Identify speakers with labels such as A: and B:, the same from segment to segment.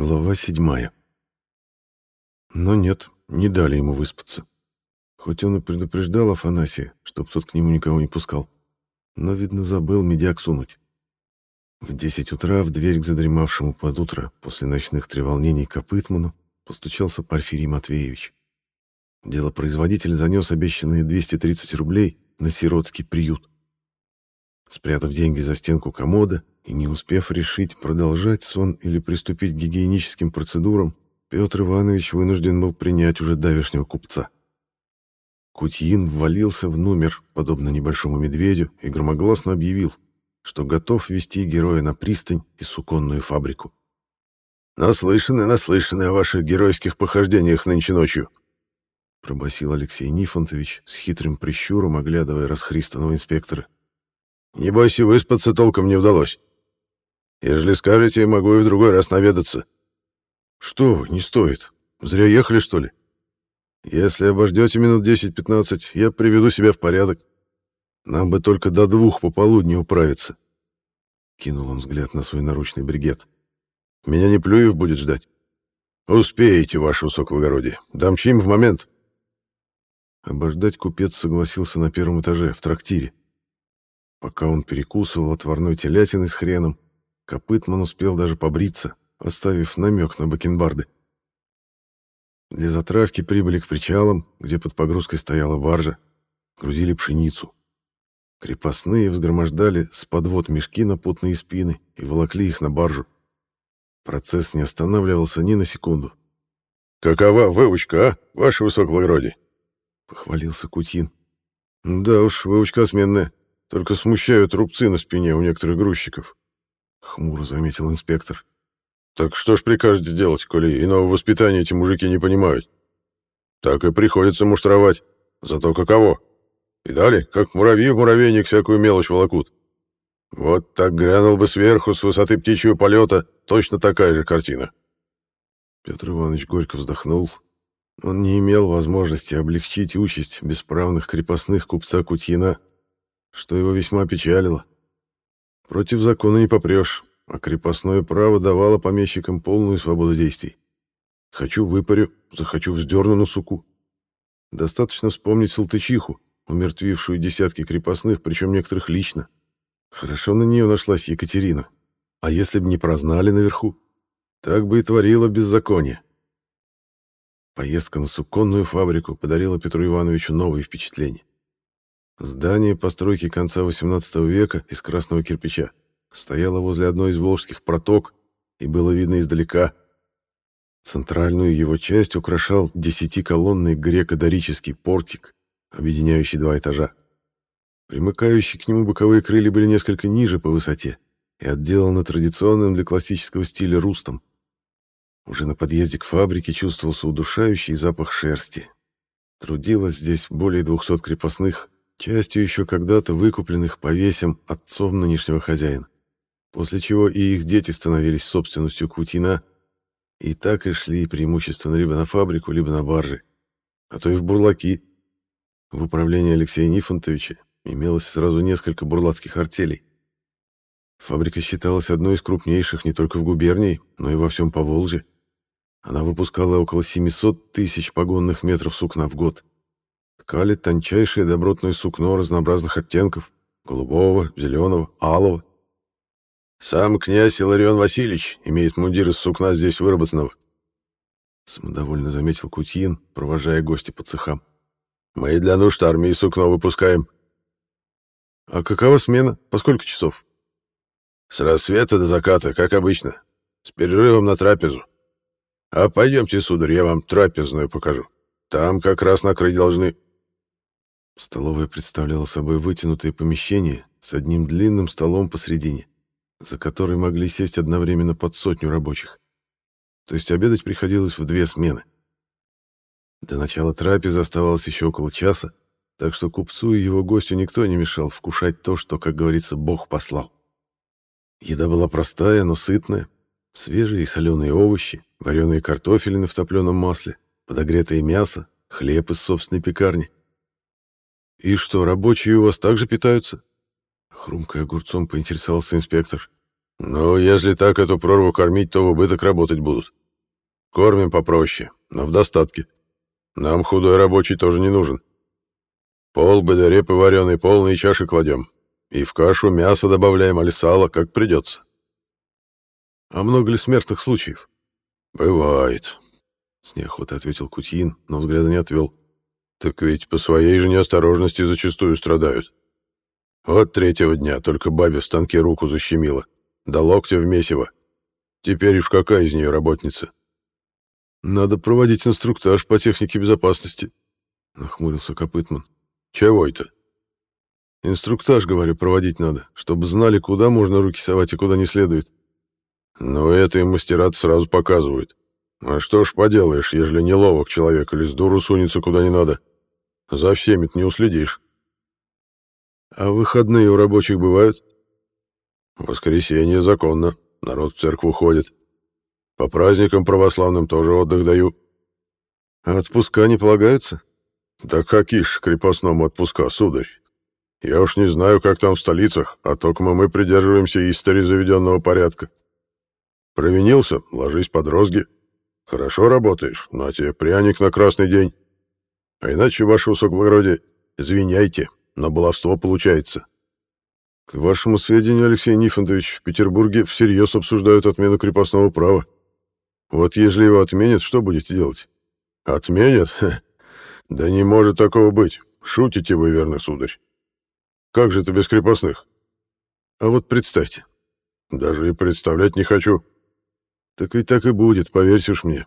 A: Глава седьмая. Но нет, не дали ему выспаться. Хоть он и предупреждал Афанасия, чтоб тот к нему никого не пускал. Но, видно, забыл медяк сунуть. В десять утра в дверь к задремавшему под утро после ночных треволнений Копытману постучался Порфирий Матвеевич. Делопроизводитель занес обещанные 230 рублей на сиротский приют. Спрятав деньги за стенку комода и не успев решить, продолжать сон или приступить к гигиеническим процедурам, Петр Иванович вынужден был принять уже давешнего купца. Кутьин ввалился в номер, подобно небольшому медведю, и громогласно объявил, что готов вести героя на пристань и суконную фабрику.
B: «Наслышаны, наслышаны о ваших геройских похождениях нынче ночью», —
A: пробасил Алексей Нифонтович с хитрым прищуром, оглядывая расхристанного инспектора.
B: «Небось и выспаться толком не удалось. Ежели скажете, могу и в другой раз наведаться».
A: «Что вы, не стоит. Зря ехали, что ли? Если обождете минут 10-15, я приведу себя в порядок. Нам бы только до двух пополудни управиться». Кинул он взгляд на свой наручный бригет. «Меня не Плюев будет ждать».
B: «Успеете, ваше высокоблагородие. Дамчим в момент».
A: Обождать купец согласился на первом этаже, в трактире. Пока он перекусывал отварной телятиной с хреном, Копытман успел даже побриться, оставив намек на бакенбарды. Для затравки прибыли к причалам, где под погрузкой стояла баржа, грузили пшеницу. Крепостные взгромождали с подвод мешки на потные спины и волокли их на баржу. Процесс не останавливался ни на секунду.
B: «Какова выучка, а, ваше высокоблагородие?»
A: — похвалился Кутин. «Да уж, выучка сменная, только смущают рубцы на спине у некоторых грузчиков», хмуро заметил инспектор.
B: Так что ж прикажете делать, коли иного воспитания эти мужики не понимают? Так и приходится муштровать. Зато каково? И далее, как муравьи в муравейник всякую мелочь волокут. Вот так грянул бы сверху с высоты птичьего полета точно такая же картина.
A: Петр Иванович горько вздохнул. Он не имел возможности облегчить участь бесправных крепостных купца Кутьина, что его весьма печалило. Против закона не попрешь, а крепостное право давало помещикам полную свободу действий. Хочу выпарю, захочу вздерну на суку. Достаточно вспомнить Салтычиху, умертвившую десятки крепостных, причем некоторых лично. Хорошо на нее нашлась Екатерина. А если бы не прознали наверху, так бы и творила беззаконие. Поездка на суконную фабрику подарила Петру Ивановичу новые впечатления. Здание постройки конца XVIII века из красного кирпича стояло возле одной из волжских проток и было видно издалека. Центральную его часть украшал десятиколонный греко-дорический портик, объединяющий два этажа. Примыкающие к нему боковые крылья были несколько ниже по высоте и отделаны традиционным для классического стиля рустом. Уже на подъезде к фабрике чувствовался удушающий запах шерсти. Трудилось здесь более двухсот крепостных, частью еще когда-то выкупленных повесям отцом нынешнего хозяина, после чего и их дети становились собственностью Кутина, и так и шли преимущественно либо на фабрику, либо на баржи, а то и в бурлаки. В управлении Алексея Нифонтовича имелось сразу несколько бурлацких артелей. Фабрика считалась одной из крупнейших не только в губернии, но и во всем Поволжье. Она выпускала около 700 тысяч погонных метров сукна в год – ткали тончайшее добротное сукно разнообразных оттенков — голубого, зеленого, алого.
B: «Сам князь Иларион Васильевич имеет мундир из сукна здесь выработанного», —
A: самодовольно заметил Кутьин, провожая гостя по цехам.
B: «Мы для нужд армии сукно выпускаем».
A: «А какова смена? По сколько часов?»
B: «С рассвета до заката, как обычно, с перерывом на трапезу. А пойдемте, сударь, я вам трапезную покажу. Там как раз накрыть должны».
A: Столовая представляла собой вытянутое помещение с одним длинным столом посредине, за который могли сесть одновременно под сотню рабочих. То есть обедать приходилось в две смены. До начала трапезы оставалось еще около часа, так что купцу и его гостю никто не мешал вкушать то, что, как говорится, Бог послал. Еда была простая, но сытная. Свежие и соленые овощи, вареные картофелины в топленом масле, подогретое мясо, хлеб из собственной пекарни. «И что, рабочие у вас также питаются?» Хрумкая огурцом, поинтересовался инспектор.
B: Ну, если так эту прорву кормить, то в убыток работать будут. Кормим попроще, но в достатке. Нам худой рабочий тоже не нужен. Пол бы репы вареной полные чаши кладем. И в кашу мясо добавляем, али сало, как придется.
A: А много ли смертных случаев?
B: Бывает.
A: С неохотой ответил Кутьин, но взгляда не отвел.
B: Так ведь по своей же неосторожности зачастую страдают. Вот третьего дня только бабе в станке руку защемило. До локтя в месиво. Теперь уж какая из нее работница?
A: Надо проводить инструктаж по технике безопасности, нахмурился Копытман.
B: Чего это?
A: Инструктаж, говорю, проводить надо, чтобы знали, куда можно руки совать и куда не следует.
B: Ну, это им мастера сразу показывают. А что ж поделаешь, ежели не ловок человек или с дуру сунется куда не надо? За всеми не уследишь.
A: А выходные у рабочих бывают?
B: воскресенье законно. Народ в церковь ходит. По праздникам православным тоже отдых даю.
A: А отпуска не полагаются?
B: Да какие ж крепостному отпуска, сударь? Я уж не знаю, как там в столицах, а только мы придерживаемся истори заведенного порядка. Провинился — ложись под розги. Хорошо работаешь, на тебе пряник на красный день. А иначе, ваше высокоблагородие, извиняйте, но баловство получается.
A: К вашему сведению, Алексей Нифонтович, в Петербурге всерьез обсуждают отмену крепостного права. Вот если его отменят, что будете делать?
B: Отменят? Да не может такого быть. Шутите вы, верно, сударь. Как же это без крепостных?
A: А вот представьте.
B: Даже и представлять не хочу.
A: Так ведь так и будет, поверьте уж мне.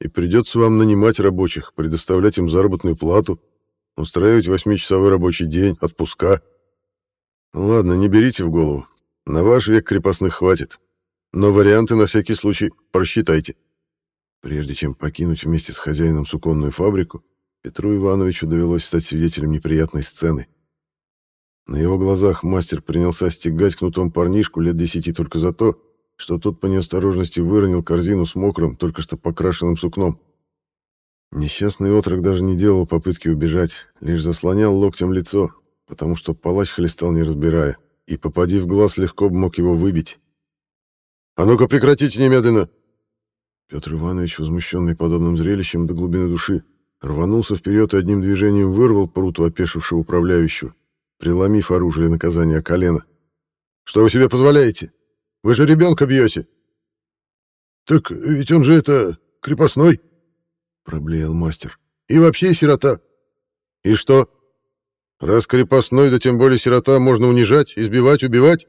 A: И придется вам нанимать рабочих, предоставлять им заработную плату, устраивать восьмичасовой рабочий день, отпуска. Ну ладно, не берите в голову. На ваш век крепостных хватит. Но варианты на всякий случай просчитайте. Прежде чем покинуть вместе с хозяином суконную фабрику, Петру Ивановичу довелось стать свидетелем неприятной сцены. На его глазах мастер принялся стегать кнутом парнишку лет десяти только за то, что тот по неосторожности выронил корзину с мокрым, только что покрашенным сукном. Несчастный отрок даже не делал попытки убежать, лишь заслонял локтем лицо, потому что палач хлестал не разбирая, и, попади в глаз, легко мог его выбить.
B: «А ну-ка прекратите немедленно!»
A: Петр Иванович, возмущенный подобным зрелищем до глубины души, рванулся вперед и одним движением вырвал пруту опешившего управляющего, приломив оружие наказания колено.
B: «Что вы себе позволяете? Вы же ребенка бьете!»
A: «Так ведь он же это... крепостной!» — проблеял мастер. «И вообще сирота!»
B: «И что? Раз крепостной, да тем более сирота, можно унижать, избивать, убивать?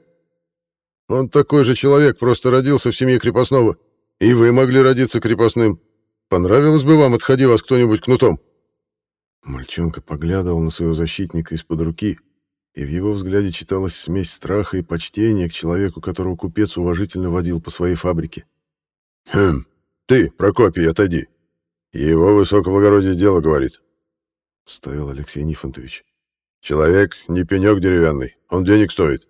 B: Он такой же человек, просто родился в семье крепостного. И вы могли родиться крепостным. Понравилось бы вам, отходи вас кто-нибудь кнутом?»
A: Мальчонка поглядывал на своего защитника из-под руки, и в его взгляде читалась смесь страха и почтения к человеку, которого купец уважительно водил по своей фабрике.
B: «Хм, ты, Прокопий, отойди. Его высокоблагородие дело говорит», — вставил Алексей Нифонтович. «Человек не пенек деревянный, он денег стоит.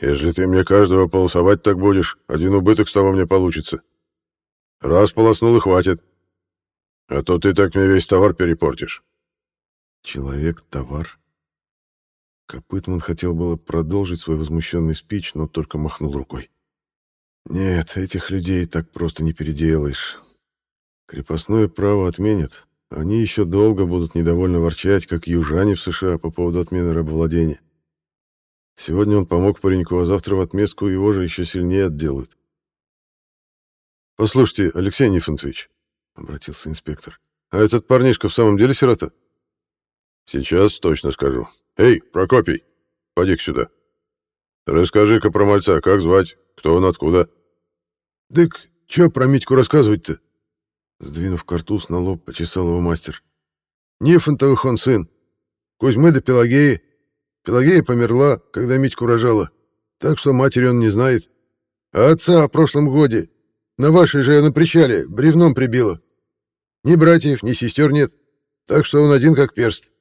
B: Если ты мне каждого полосовать так будешь, один убыток с того мне получится. Раз полоснул и хватит. А то ты так мне весь товар перепортишь».
A: «Человек — товар?» Копытман хотел было продолжить свой возмущенный спич, но только махнул рукой. «Нет, этих людей так просто не переделаешь. Крепостное право отменят. Они еще долго будут недовольно ворчать, как южане в США по поводу отмены рабовладения. Сегодня он помог пареньку, а завтра в отместку его же еще сильнее отделают. «Послушайте, Алексей Нифонтович», — обратился инспектор, — «а этот парнишка в самом деле сирота?»
B: «Сейчас точно скажу. «Эй, Прокопий, поди-ка сюда. Расскажи-ка про мальца, как звать, кто он, откуда?»
A: «Дык, чё про Митьку рассказывать-то?» Сдвинув картуз на лоб, почесал его мастер. «Нифонтовых он сын. Кузьмы да Пелагеи. Пелагея померла, когда Митьку рожала, так что матери он не знает. А отца в прошлом годе на вашей же на причале бревном прибило. Ни братьев, ни сестер нет, так что он один как перст.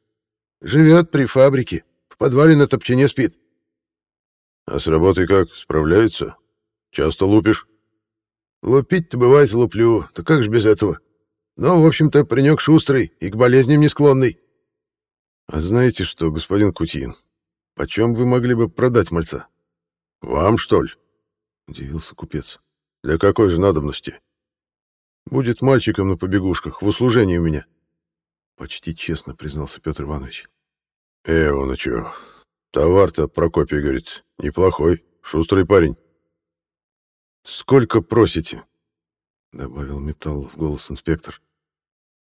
A: Живет при фабрике. В подвале на топчине спит.
B: А с работой как? Справляется? Часто лупишь?
A: Лупить-то бывает луплю. Да как же без этого? Но, в общем-то, паренек шустрый и к болезням не склонный. А знаете что, господин Кутин, почем вы могли бы продать мальца?
B: Вам, что ли?
A: удивился купец.
B: Для какой же надобности? Будет мальчиком на побегушках, в услужении у меня.
A: Почти честно признался Петр Иванович.
B: Э, он а чё? Товар-то, Прокопий говорит, неплохой, шустрый парень.
A: Сколько просите? Добавил металл в голос инспектор.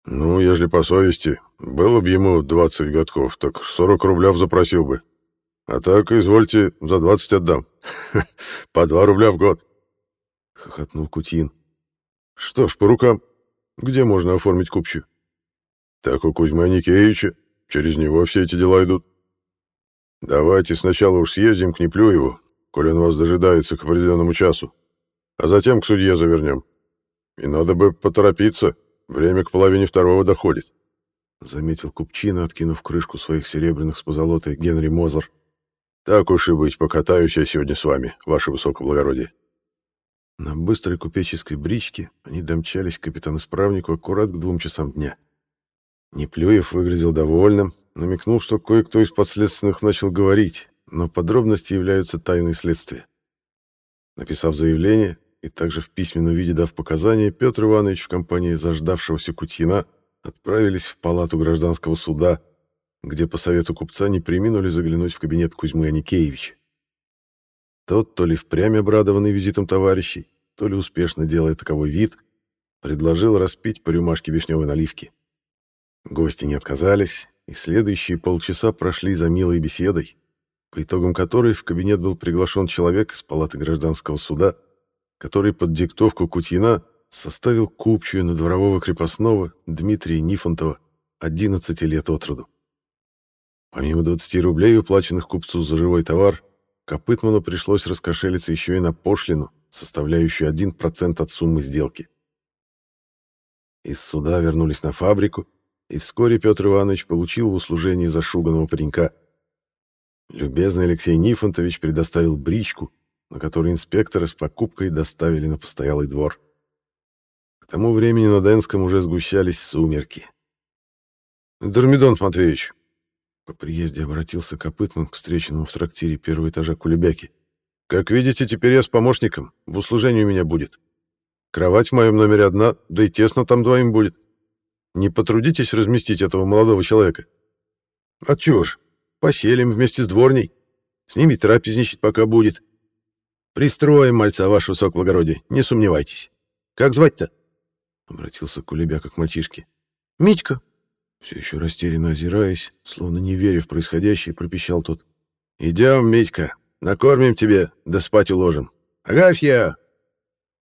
B: Ну, ежели по совести, было бы ему 20 годков, так 40 рублев запросил бы. А так, извольте, за 20 отдам. По 2 рубля в год.
A: Хохотнул Кутин.
B: Что ж, по рукам. Где можно оформить купчую? Так у Кузьмы Никеевича. Через него все эти дела идут. Давайте сначала уж съездим к Неплюеву, коли он вас дожидается к определенному часу, а затем к судье завернем. И надо бы поторопиться, время к половине второго доходит.
A: Заметил Купчина, откинув крышку своих серебряных с позолотой Генри Мозер.
B: Так уж и быть, покатаюсь я сегодня с вами, ваше высокоблагородие.
A: На быстрой купеческой бричке они домчались к капитан-исправнику аккурат к двум часам дня. Неплюев выглядел довольным, намекнул, что кое-кто из подследственных начал говорить, но подробности являются тайной следствия. Написав заявление и также в письменном виде дав показания, Петр Иванович в компании заждавшегося Кутьина отправились в палату гражданского суда, где по совету купца не приминули заглянуть в кабинет Кузьмы Аникеевича. Тот, то ли впрямь обрадованный визитом товарищей, то ли успешно делая таковой вид, предложил распить по рюмашке вишневой наливки. Гости не отказались, и следующие полчаса прошли за милой беседой, по итогам которой в кабинет был приглашен человек из палаты гражданского суда, который под диктовку Кутьина составил купчую на дворового крепостного Дмитрия Нифонтова 11 лет от роду. Помимо 20 рублей, уплаченных купцу за живой товар, Копытману пришлось раскошелиться еще и на пошлину, составляющую 1% от суммы сделки. Из суда вернулись на фабрику, и вскоре Петр Иванович получил в услужении зашуганного паренька. Любезный Алексей Нифонтович предоставил бричку, на которой инспекторы с покупкой доставили на постоялый двор. К тому времени на Денском уже сгущались сумерки.
B: «Дормидон Матвеевич», —
A: по приезде обратился Копытман к встреченному в трактире первого этажа Кулебяки.
B: «Как видите, теперь я с помощником, в услужении у меня будет. Кровать в моем номере одна, да и тесно там двоим будет. Не потрудитесь разместить этого молодого человека?»
A: «А чё ж, поселим вместе с дворней. С ними трапезничать пока будет. Пристроим мальца, ваше высокоблагородие, не сомневайтесь. Как звать-то?» Обратился Кулебяка к мальчишке. «Митька». Все еще растерянно озираясь, словно не веря в происходящее, пропищал тот. «Идем, Митька, накормим тебе, да спать уложим. Агафья!»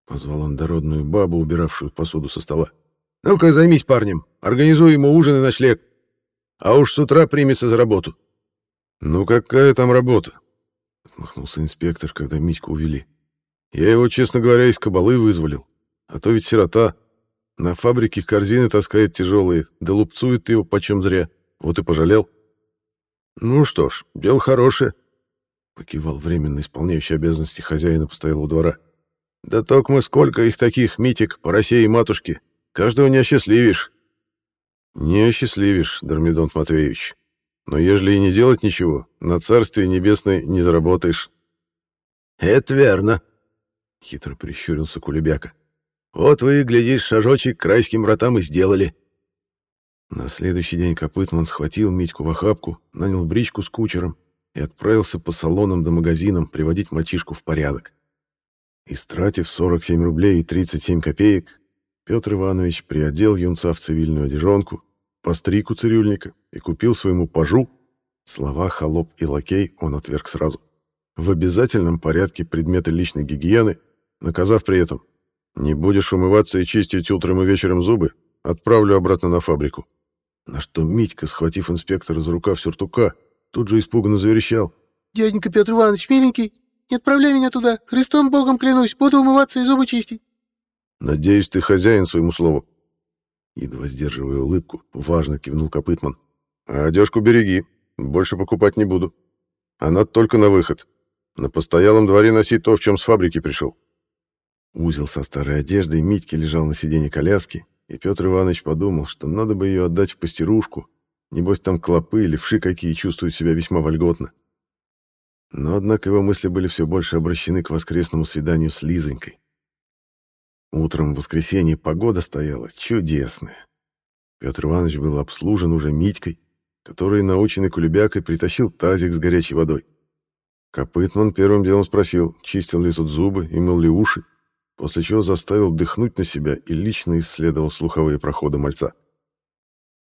A: Позвал он дородную бабу, убиравшую посуду со стола. «Ну-ка, займись парнем, организуй ему ужин и ночлег. А уж с утра примется за работу».
B: «Ну какая там работа?»
A: — отмахнулся инспектор, когда Митьку увели. «Я его, честно говоря, из кабалы вызволил. А то ведь сирота. На фабрике корзины таскает тяжелые, да лупцует его почем зря. Вот и пожалел». «Ну что ж, дело хорошее», — покивал временно исполняющий обязанности хозяина постоялого двора. «Да только мы сколько их таких, Митик, по России и матушке. Каждого не осчастливишь». «Не осчастливишь, Дормидонт Матвеевич», но ежели и не делать ничего, на Царствие Небесное не заработаешь. — Это верно, — хитро прищурился Кулебяка. — Вот вы, глядишь, шажочек к райским вратам и сделали. На следующий день Копытман схватил Митьку в охапку, нанял бричку с кучером и отправился по салонам да магазинам приводить мальчишку в порядок. Истратив 47 рублей и 37 копеек, Петр Иванович приодел юнца в цивильную одежонку, постриг у цирюльника и купил своему пажу, слова «холоп» и «лакей» он отверг сразу, в обязательном порядке предметы личной гигиены, наказав при этом «Не будешь умываться и чистить утром и вечером зубы, отправлю обратно на фабрику». На что Митька, схватив инспектора за рукав сюртука, тут же испуганно заверещал.
C: «Дяденька Петр Иванович, миленький, не отправляй меня туда. Христом Богом клянусь, буду умываться и зубы чистить».
A: «Надеюсь, ты хозяин своему слову», Едва сдерживая улыбку, важно кивнул Копытман. «А одежку береги, больше покупать не буду. Она только на выход. На постоялом дворе носи то, в чем с фабрики пришел». Узел со старой одеждой Митьки лежал на сиденье коляски, и Петр Иванович подумал, что надо бы ее отдать в постирушку. Небось, там клопы или вши какие чувствуют себя весьма вольготно. Но, однако, его мысли были все больше обращены к воскресному свиданию с Лизонькой. Утром в воскресенье погода стояла чудесная. Петр Иванович был обслужен уже Митькой, который, наученный кулебякой, притащил тазик с горячей водой. Копытман первым делом спросил, чистил ли тут зубы и мыл ли уши, после чего заставил дыхнуть на себя и лично исследовал слуховые проходы мальца.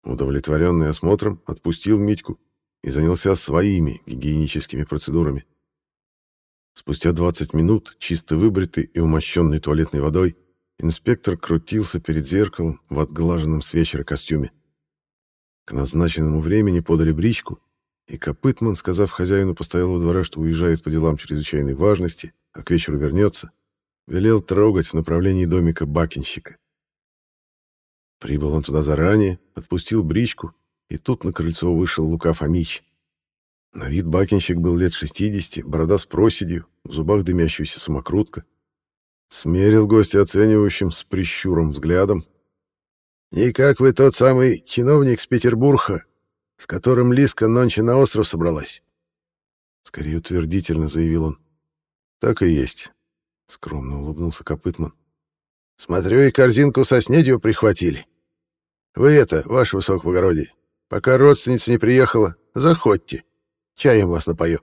A: Удовлетворенный осмотром, отпустил Митьку и занялся своими гигиеническими процедурами. Спустя 20 минут, чисто выбритый и умощенный туалетной водой, инспектор крутился перед зеркалом в отглаженном с вечера костюме. К назначенному времени подали бричку, и Копытман, сказав хозяину постоялого двора, что уезжает по делам чрезвычайной важности, а к вечеру вернется, велел трогать в направлении домика бакинщика. Прибыл он туда заранее, отпустил бричку, и тут на крыльцо вышел Лука Фомич. На вид бакинщик был лет 60, борода с проседью, в зубах дымящаяся самокрутка. Смерил гостя оценивающим с прищуром взглядом.
D: «И как вы тот самый чиновник с Петербурга, с которым Лиска нонче на остров собралась?»
A: Скорее утвердительно заявил он. «Так и есть», — скромно улыбнулся Копытман.
D: «Смотрю, и корзинку со снедью прихватили. Вы это, ваше высокоблагородие, пока родственница не приехала, заходьте, чаем вас напою».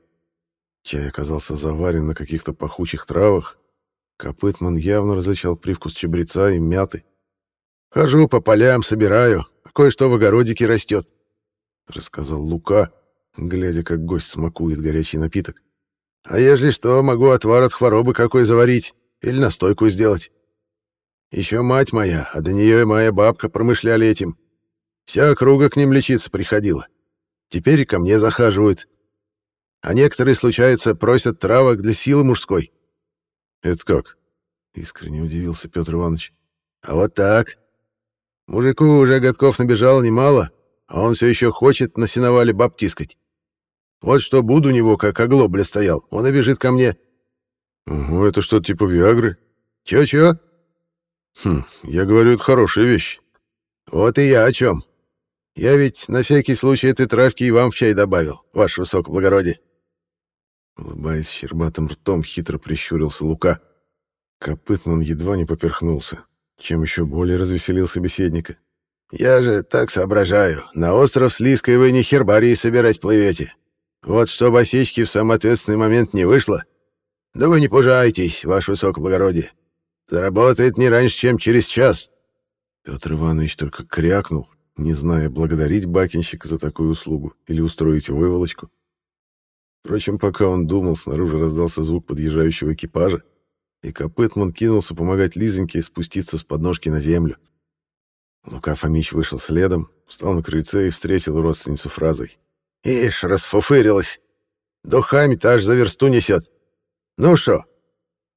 A: Чай оказался заварен на каких-то пахучих травах. Копытман явно различал привкус чабреца и мяты.
D: «Хожу по полям, собираю, а кое-что в огородике растет», — рассказал Лука, глядя, как гость смакует горячий напиток. «А ежели что, могу отвар от хворобы какой заварить или настойку сделать. Еще мать моя, а до нее и моя бабка промышляли этим. Вся округа к ним лечиться приходила. Теперь и ко мне захаживают. А некоторые, случается, просят травок для силы мужской».
A: «Это как?» — искренне удивился Петр Иванович.
D: «А вот так. Мужику уже годков набежало немало, а он все еще хочет на сеновале баб тискать. Вот что буду у него, как оглобля стоял, он и бежит ко мне.
A: Угу, это что, типа Виагры?
D: Чё-чё?
A: Хм, я говорю, это хорошая вещь.
D: Вот и я о чем. Я ведь на всякий случай этой травки и вам в чай добавил, ваше высокоблагородие.
A: Улыбаясь щербатым ртом, хитро прищурился Лука. Копытман едва не поперхнулся, чем еще более развеселил собеседника.
D: Я же так соображаю. На остров с Лиской вы не хербарии собирать плывете. Вот что осечки в самый ответственный момент не вышло. Да вы не пужайтесь, ваше высокоблагородие. Заработает не раньше, чем через час.
A: Петр Иванович только крякнул, не зная, благодарить бакинщика за такую услугу или устроить выволочку. Впрочем, пока он думал, снаружи раздался звук подъезжающего экипажа, и Копытман кинулся помогать Лизоньке спуститься с подножки на землю. Лука Фомич вышел следом, встал на крыльце и встретил родственницу фразой.
D: «Ишь, расфуфырилась! Духами-то аж за версту несет! Ну что,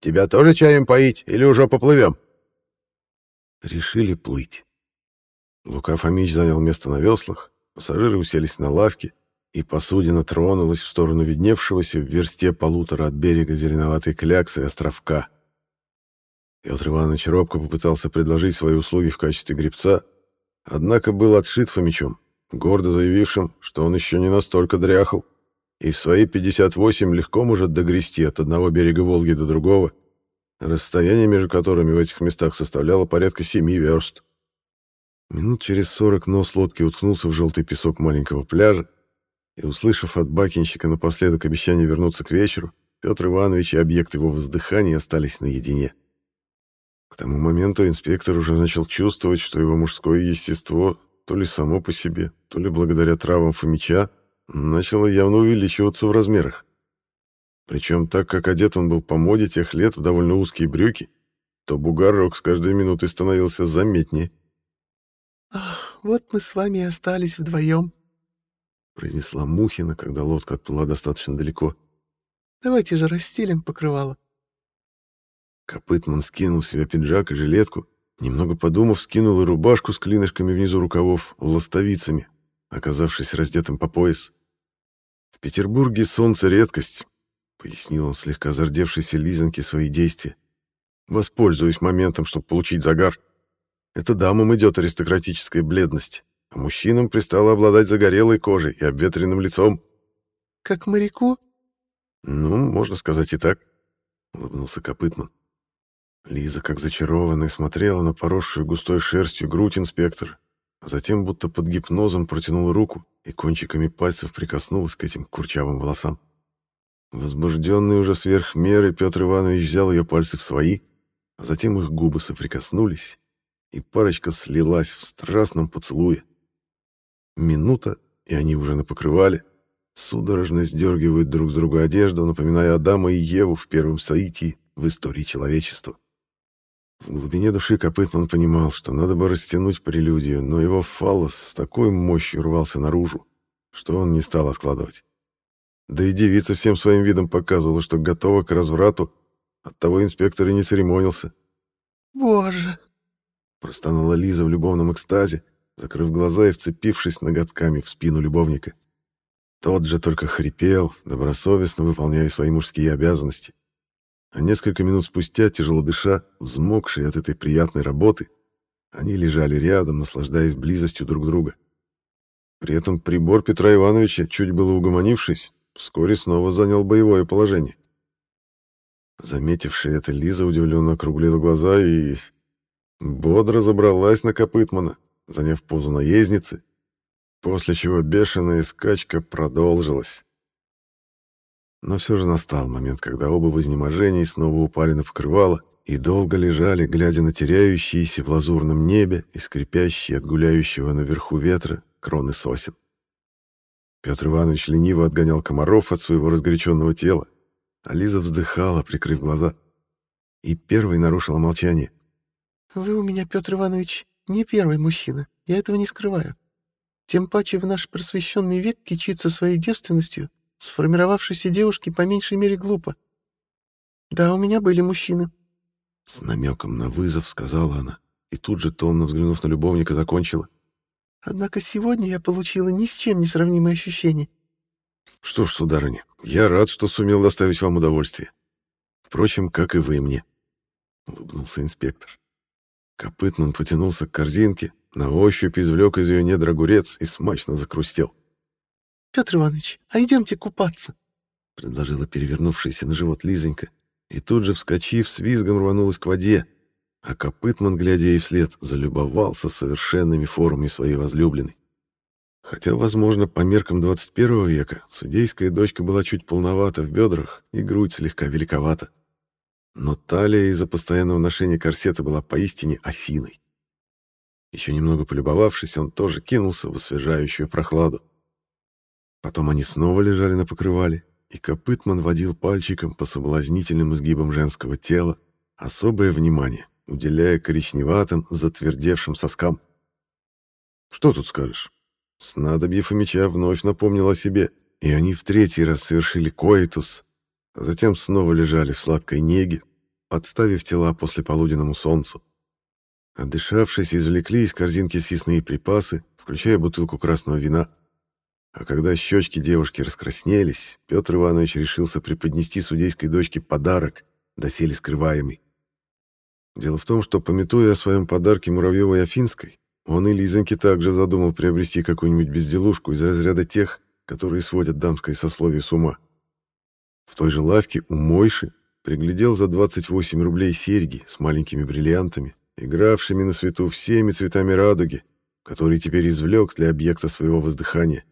D: тебя тоже чаем поить или уже поплывем?»
A: Решили плыть. Лука Фомич занял место на веслах, пассажиры уселись на лавке, и посудина тронулась в сторону видневшегося в версте полутора от берега зеленоватой кляксы островка. Петр Иванович робко попытался предложить свои услуги в качестве гребца, однако был отшит Фомичом, гордо заявившим, что он еще не настолько дряхал, и в свои 58 легко может догрести от одного берега Волги до другого, расстояние между которыми в этих местах составляло порядка семи верст. Минут через сорок нос лодки уткнулся в желтый песок маленького пляжа, и, услышав от бакинщика напоследок обещание вернуться к вечеру, Петр Иванович и объект его воздыхания остались наедине. К тому моменту инспектор уже начал чувствовать, что его мужское естество, то ли само по себе, то ли благодаря травам Фомича, начало явно увеличиваться в размерах. Причем так как одет он был по моде тех лет в довольно узкие брюки, то бугорок с каждой минутой становился заметнее.
C: «Ах, вот мы с вами и остались вдвоем», —
A: произнесла Мухина, когда лодка отплыла достаточно далеко.
C: «Давайте же расстелим покрывало».
A: Копытман скинул с себя пиджак и жилетку, немного подумав, скинул и рубашку с клинышками внизу рукавов, ластовицами, оказавшись раздетым по пояс. «В Петербурге солнце — редкость», — пояснил он слегка зардевшейся Лизоньке свои действия. «Воспользуюсь моментом, чтобы получить загар. Это дамам идет аристократическая бледность, а мужчинам пристало обладать загорелой кожей и обветренным лицом».
C: «Как моряку?»
A: Ну, можно сказать и так, улыбнулся Копытман. Лиза, как зачарованная, смотрела на поросшую густой шерстью грудь инспектора, а затем будто под гипнозом протянула руку и кончиками пальцев прикоснулась к этим курчавым волосам. Возбужденный уже сверх меры, Петр Иванович взял ее пальцы в свои, а затем их губы соприкоснулись, и парочка слилась в страстном поцелуе. Минута, и они уже на покрывале, судорожно сдергивают друг с друга одежду, напоминая Адама и Еву в первом соитии в истории человечества. В глубине души Копытман понимал, что надо бы растянуть прелюдию, но его фаллос с такой мощью рвался наружу, что он не стал откладывать. Да и девица всем своим видом показывала, что готова к разврату, оттого инспектор и не церемонился.
C: «Боже!»
A: — простонала Лиза в любовном экстазе, закрыв глаза и вцепившись ноготками в спину любовника. Тот же только хрипел, добросовестно выполняя свои мужские обязанности. А несколько минут спустя, тяжело дыша, взмокшие от этой приятной работы, они лежали рядом, наслаждаясь близостью друг друга. При этом прибор Петра Ивановича, чуть было угомонившись, вскоре снова занял боевое положение. Заметившая это, Лиза удивленно округлила глаза и бодро забралась на Копытмана, заняв позу наездницы, после чего бешеная скачка продолжилась. Но все же настал момент, когда оба в изнеможении снова упали на покрывало и долго лежали, глядя на теряющиеся в лазурном небе и скрипящие от гуляющего наверху ветра кроны сосен. Петр Иванович лениво отгонял комаров от своего разгоряченного тела, а Лиза вздыхала, прикрыв глаза. И первый нарушила молчание.
C: «Вы у меня, Петр Иванович, не первый мужчина, я этого не скрываю. Тем паче в наш просвещенный век кичиться своей девственностью сформировавшейся девушке по меньшей мере глупо. Да, у меня были мужчины.
A: С намеком на вызов сказала она, и тут же, томно взглянув на любовника, закончила.
C: Однако сегодня я получила ни с чем не сравнимое ощущение.
A: Что ж, сударыня, я рад, что сумел доставить вам удовольствие. Впрочем, как и вы мне, — улыбнулся инспектор. Копытман потянулся к корзинке, на ощупь извлек из ее недр огурец и смачно закрустел.
C: — Петр Иванович, а идемте купаться, —
A: предложила перевернувшаяся на живот Лизонька, и тут же, вскочив, с визгом рванулась к воде, а Копытман, глядя ей вслед, залюбовался совершенными формами своей возлюбленной. Хотя, возможно, по меркам 21 века судейская дочка была чуть полновата в бедрах и грудь слегка великовата. Но талия из-за постоянного ношения корсета была поистине осиной. Еще немного полюбовавшись, он тоже кинулся в освежающую прохладу. Потом они снова лежали на покрывале, и Копытман водил пальчиком по соблазнительным изгибам женского тела, особое внимание уделяя коричневатым, затвердевшим соскам. Что тут скажешь? Снадобье Фомича вновь напомнило о себе, и они в третий раз совершили коитус, а затем снова лежали в сладкой неге, подставив тела после полуденному солнцу. Отдышавшись, извлекли из корзинки съестные припасы, включая бутылку красного вина. А когда щечки девушки раскраснелись, Петр Иванович решился преподнести судейской дочке подарок, доселе скрываемый. Дело в том, что, пометуя о своем подарке Муравьевой Афинской, он и Лизоньке также задумал приобрести какую-нибудь безделушку из разряда тех, которые сводят дамское сословие с ума. В той же лавке у Мойши приглядел за 28 рублей серьги с маленькими бриллиантами, игравшими на свету всеми цветами радуги, которые теперь извлек для объекта своего воздыхания.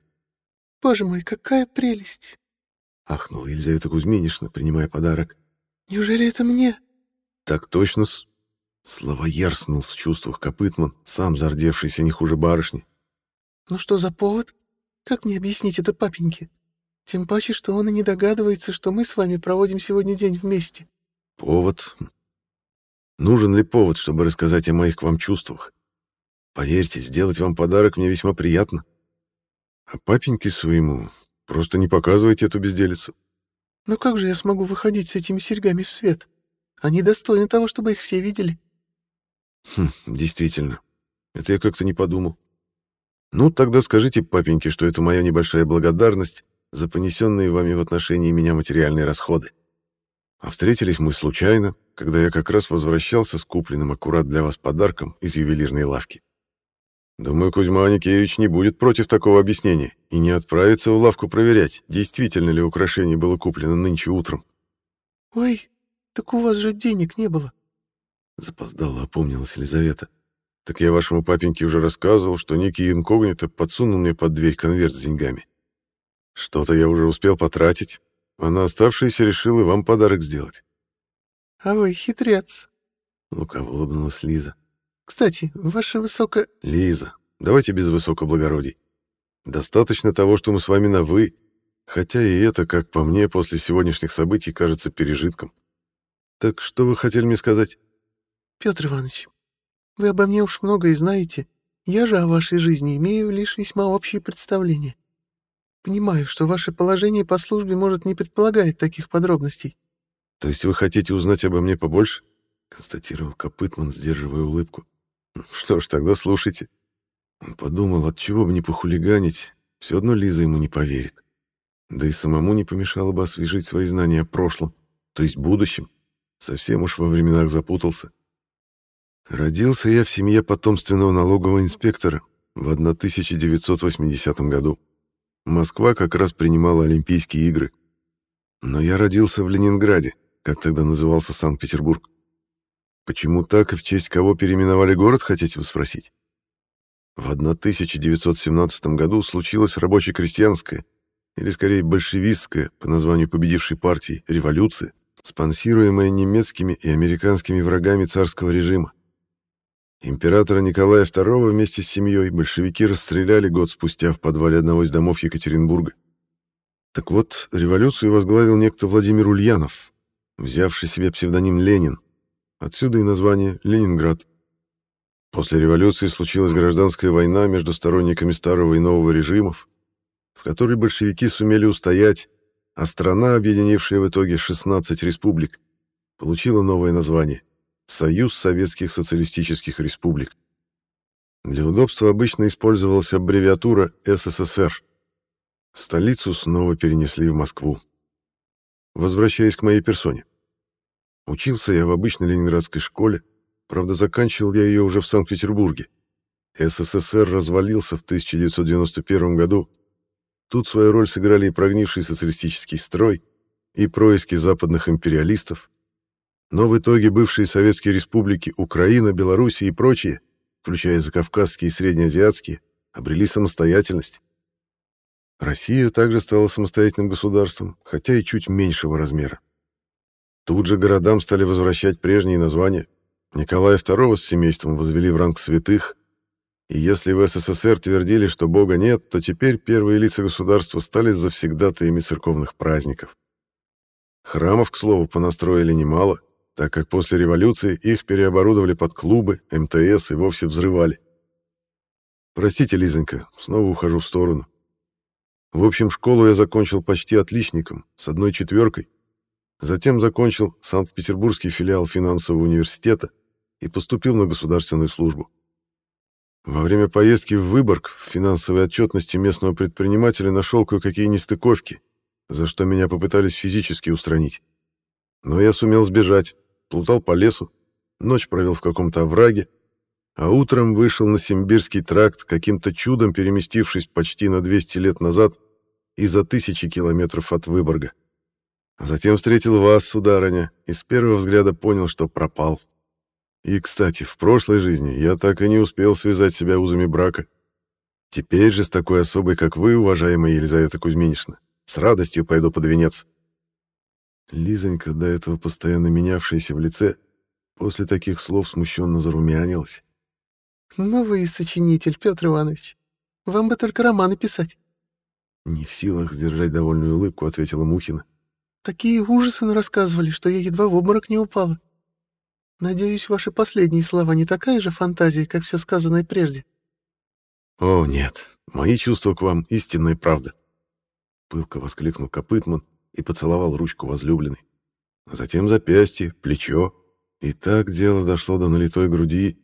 C: «Боже мой, какая прелесть!»
A: — ахнула Елизавета Кузьминишна, принимая подарок.
C: «Неужели это мне?»
A: «Так точно-с», Слова ярснул в чувствах Копытман, сам зардевшийся не хуже барышни.
C: «Ну что за повод? Как мне объяснить это папеньке? Тем паче, что он и не догадывается, что мы с вами проводим сегодня день вместе».
A: «Повод? Нужен ли повод, чтобы рассказать о моих к вам чувствах? Поверьте, сделать вам подарок мне весьма приятно. А папеньке своему просто не показывайте эту безделицу».
C: «Но как же я смогу выходить с этими серьгами в свет? Они достойны того, чтобы их все видели».
A: Хм, действительно. Это я как-то не подумал. Ну, тогда скажите папеньке, что это моя небольшая благодарность за понесенные вами в отношении меня материальные расходы. А встретились мы случайно, когда я как раз возвращался с купленным аккурат для вас подарком из ювелирной лавки. Думаю, Кузьма Аникеевич не будет против такого объяснения и не отправится в лавку проверять, действительно ли украшение было куплено нынче утром.
C: «Ой, так у вас же денег не было!»
A: Запоздала, опомнилась Елизавета. «Так я вашему папеньке уже рассказывал, что некий инкогнито подсунул мне под дверь конверт с деньгами. Что-то я уже успел потратить, а на оставшиеся решил и вам подарок сделать».
C: «А вы хитрец!»
A: Лукаво улыбнулась Лиза.
C: Кстати, ваше высоко...
A: Лиза, давайте без высокоблагородий. Достаточно того, что мы с вами на «вы», хотя и это, как по мне, после сегодняшних событий кажется пережитком. Так что вы хотели мне сказать?
C: Петр Иванович, вы обо мне уж многое знаете. Я же о вашей жизни имею лишь весьма общее представление. Понимаю, что ваше положение по службе может не предполагает таких подробностей.
A: То есть вы хотите узнать обо мне побольше? Констатировал Копытман, сдерживая улыбку. Что ж, тогда слушайте. Он подумал, от чего бы не похулиганить, все одно Лиза ему не поверит. Да и самому не помешало бы освежить свои знания о прошлом, то есть будущем. Совсем уж во временах запутался. Родился я в семье потомственного налогового инспектора в 1980 году. Москва как раз принимала Олимпийские игры. Но я родился в Ленинграде, как тогда назывался Санкт-Петербург. Почему так и в честь кого переименовали город, хотите вы спросить? В 1917 году случилась рабоче-крестьянская, или скорее большевистская, по названию победившей партии, революция, спонсируемая немецкими и американскими врагами царского режима. Императора Николая II вместе с семьей большевики расстреляли год спустя в подвале одного из домов Екатеринбурга. Так вот, революцию возглавил некто Владимир Ульянов, взявший себе псевдоним Ленин, Отсюда и название Ленинград. После революции случилась гражданская война между сторонниками старого и нового режимов, в которой большевики сумели устоять, а страна, объединившая в итоге 16 республик, получила новое название — Союз Советских Социалистических Республик. Для удобства обычно использовалась аббревиатура СССР. Столицу снова перенесли в Москву. Возвращаясь к моей персоне. Учился я в обычной ленинградской школе, правда, заканчивал я ее уже в Санкт-Петербурге. СССР развалился в 1991 году. Тут свою роль сыграли и прогнивший социалистический строй, и происки западных империалистов. Но в итоге бывшие советские республики Украина, Белоруссия и прочие, включая закавказские и среднеазиатские, обрели самостоятельность. Россия также стала самостоятельным государством, хотя и чуть меньшего размера. Тут же городам стали возвращать прежние названия. Николая II с семейством возвели в ранг святых, и если в СССР твердили, что Бога нет, то теперь первые лица государства стали завсегдатаями церковных праздников. Храмов, к слову, понастроили немало, так как после революции их переоборудовали под клубы, МТС и вовсе взрывали. Простите, Лизонька, снова ухожу в сторону. В общем, школу я закончил почти отличником, с одной четверкой, Затем закончил Санкт-Петербургский филиал финансового университета и поступил на государственную службу. Во время поездки в Выборг в финансовой отчетности местного предпринимателя нашел кое-какие нестыковки, за что меня попытались физически устранить. Но я сумел сбежать, плутал по лесу, ночь провел в каком-то овраге, а утром вышел на Симбирский тракт, каким-то чудом переместившись почти на 200 лет назад и за тысячи километров от Выборга. А затем встретил вас, сударыня, и с первого взгляда понял, что пропал. И, кстати, в прошлой жизни я так и не успел связать себя узами брака. Теперь же с такой особой, как вы, уважаемая Елизавета Кузьминична, с радостью пойду под венец. Лизонька, до этого постоянно менявшаяся в лице, после таких слов смущенно зарумянилась.
C: «Ну вы и сочинитель, Петр Иванович. Вам бы только романы писать».
A: Не в силах сдержать довольную улыбку, ответила Мухина.
C: Такие ужасы рассказывали, что я едва в обморок не упала. Надеюсь, ваши последние слова не такая же фантазия, как все сказанное прежде.
A: О, нет, мои чувства к вам истинная правда. Пылко воскликнул Копытман и поцеловал ручку возлюбленной. Затем запястье, плечо. И так дело дошло до налитой груди,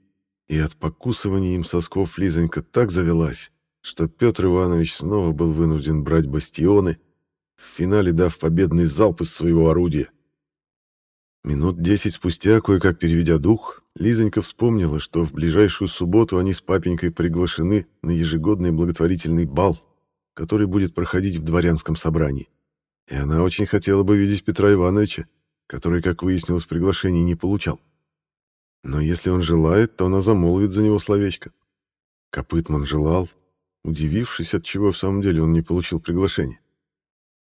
A: и от покусывания им сосков Лизонька так завелась, что Петр Иванович снова был вынужден брать бастионы — в финале дав победный залп из своего орудия. Минут десять спустя, кое-как переведя дух, Лизонька вспомнила, что в ближайшую субботу они с папенькой приглашены на ежегодный благотворительный бал, который будет проходить в дворянском собрании. И она очень хотела бы видеть Петра Ивановича, который, как выяснилось, приглашений не получал. Но если он желает, то она замолвит за него словечко. Копытман желал, удивившись, от чего в самом деле он не получил приглашение.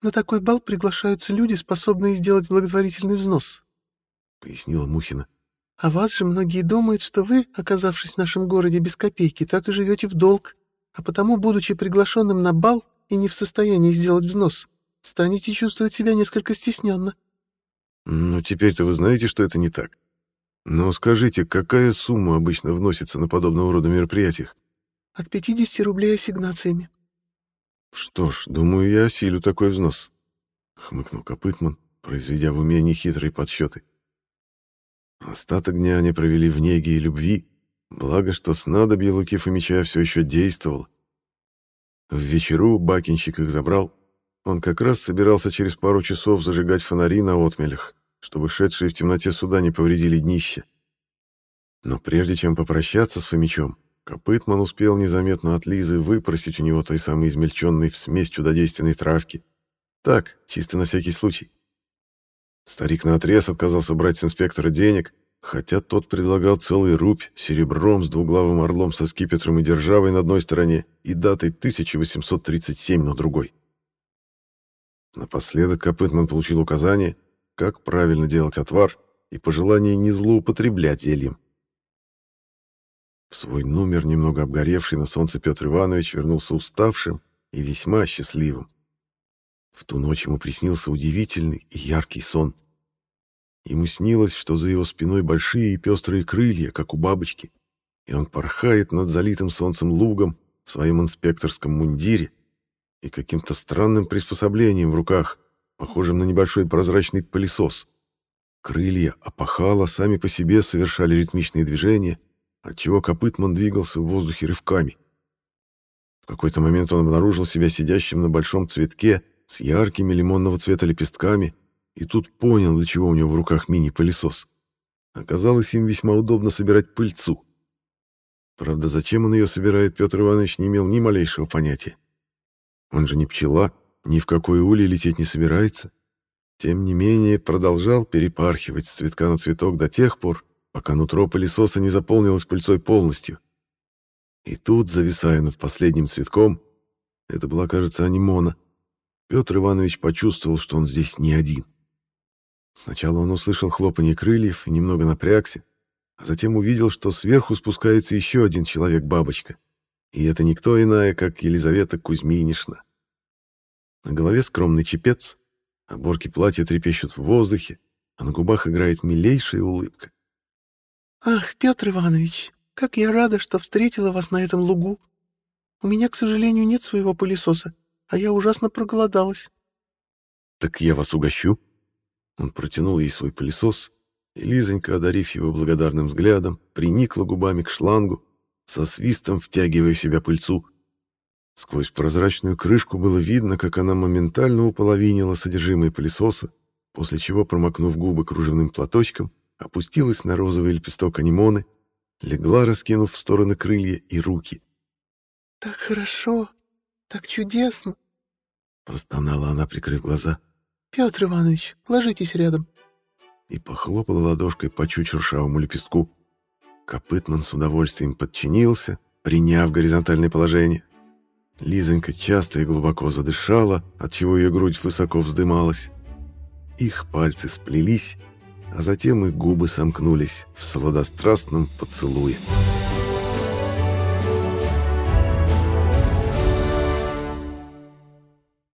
C: «На такой бал приглашаются люди, способные сделать благотворительный взнос», — пояснила Мухина. «А вас же многие думают, что вы, оказавшись в нашем городе без копейки, так и живете в долг, а потому, будучи приглашенным на бал и не в состоянии сделать взнос, станете чувствовать себя несколько стесненно».
A: «Ну, теперь-то вы знаете, что это не так. Но скажите, какая сумма обычно вносится на подобного рода мероприятиях?»
C: «От 50 рублей ассигнациями».
A: «Что ж, думаю, я осилю такой взнос», — хмыкнул Копытман, произведя в уме нехитрые подсчеты. Остаток дня они провели в неге и любви, благо что снадобье Луки Фомича все еще действовало. В вечеру бакинщик их забрал. Он как раз собирался через пару часов зажигать фонари на отмелях, чтобы шедшие в темноте суда не повредили днище. Но прежде чем попрощаться с Фомичом, Копытман успел незаметно от Лизы выпросить у него той самой измельченной в смесь чудодейственной травки. Так, чисто на всякий случай. Старик наотрез отказался брать с инспектора денег, хотя тот предлагал целый рубь серебром с двуглавым орлом со скипетром и державой на одной стороне и датой 1837 на другой. Напоследок Копытман получил указание, как правильно делать отвар и пожелание не злоупотреблять зельем. В свой номер, немного обгоревший на солнце Петр Иванович, вернулся уставшим и весьма счастливым. В ту ночь ему приснился удивительный и яркий сон. Ему снилось, что за его спиной большие и пестрые крылья, как у бабочки, и он порхает над залитым солнцем лугом в своем инспекторском мундире и каким-то странным приспособлением в руках, похожим на небольшой прозрачный пылесос. Крылья опахала сами по себе совершали ритмичные движения — отчего Копытман двигался в воздухе рывками. В какой-то момент он обнаружил себя сидящим на большом цветке с яркими лимонного цвета лепестками и тут понял, для чего у него в руках мини-пылесос. Оказалось, им весьма удобно собирать пыльцу. Правда, зачем он ее собирает, Петр Иванович не имел ни малейшего понятия. Он же не пчела, ни в какой улей лететь не собирается. Тем не менее, продолжал перепархивать с цветка на цветок до тех пор, пока нутро пылесоса не заполнилось пыльцой полностью. И тут, зависая над последним цветком, это была, кажется, анимона, Петр Иванович почувствовал, что он здесь не один. Сначала он услышал хлопанье крыльев и немного напрягся, а затем увидел, что сверху спускается еще один человек-бабочка. И это никто иная, как Елизавета Кузьминишна. На голове скромный чепец, оборки платья трепещут в воздухе, а на губах играет милейшая улыбка.
C: «Ах, Петр Иванович, как я рада, что встретила вас на этом лугу. У меня, к сожалению, нет своего пылесоса, а я ужасно проголодалась».
A: «Так я вас угощу». Он протянул ей свой пылесос, и Лизонька, одарив его благодарным взглядом, приникла губами к шлангу, со свистом втягивая в себя пыльцу. Сквозь прозрачную крышку было видно, как она моментально уполовинила содержимое пылесоса, после чего, промокнув губы кружевным платочком, опустилась на розовый лепесток анимоны, легла, раскинув в стороны крылья и руки.
C: «Так хорошо, так чудесно!»
A: Простонала она, прикрыв глаза.
C: «Петр Иванович, ложитесь рядом!»
A: И похлопала ладошкой по чуть шершавому лепестку. Копытман с удовольствием подчинился, приняв горизонтальное положение. Лизонька часто и глубоко задышала, отчего ее грудь высоко вздымалась. Их пальцы сплелись, а затем и губы сомкнулись в сладострастном поцелуе.